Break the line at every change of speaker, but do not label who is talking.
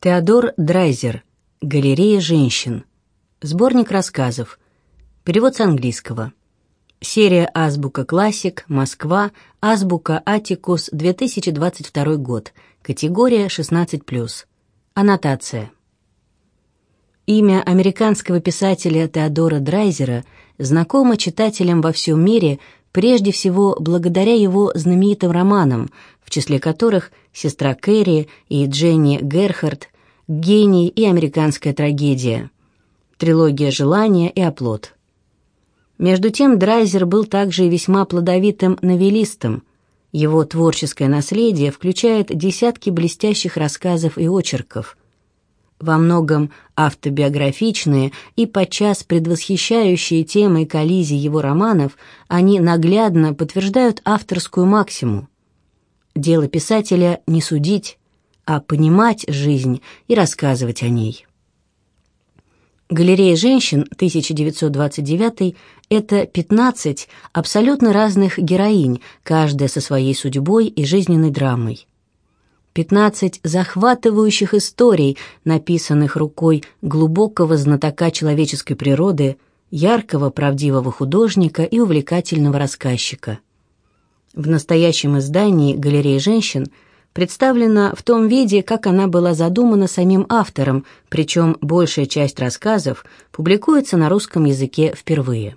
Теодор Драйзер. Галерея женщин. Сборник рассказов. Перевод с английского. Серия «Азбука Классик», Москва, Азбука-Аттикус, 2022 год. Категория 16+. Аннотация. Имя американского писателя Теодора Драйзера знакомо читателям во всем мире прежде всего благодаря его знаменитым романам, в числе которых «Сестра Кэрри» и Дженни Герхард, «Гений» и «Американская трагедия», трилогия «Желание» и «Оплот». Между тем Драйзер был также и весьма плодовитым новеллистом. Его творческое наследие включает десятки блестящих рассказов и очерков. Во многом автобиографичные и подчас предвосхищающие темы коллизии его романов, они наглядно подтверждают авторскую максиму. Дело писателя не судить, а понимать жизнь и рассказывать о ней. Галерея женщин 1929 – это 15 абсолютно разных героинь, каждая со своей судьбой и жизненной драмой. 15 захватывающих историй, написанных рукой глубокого знатока человеческой природы, яркого правдивого художника и увлекательного рассказчика. В настоящем издании «Галерея женщин» представлена в том виде, как она была задумана самим автором, причем большая часть рассказов публикуется на русском языке впервые.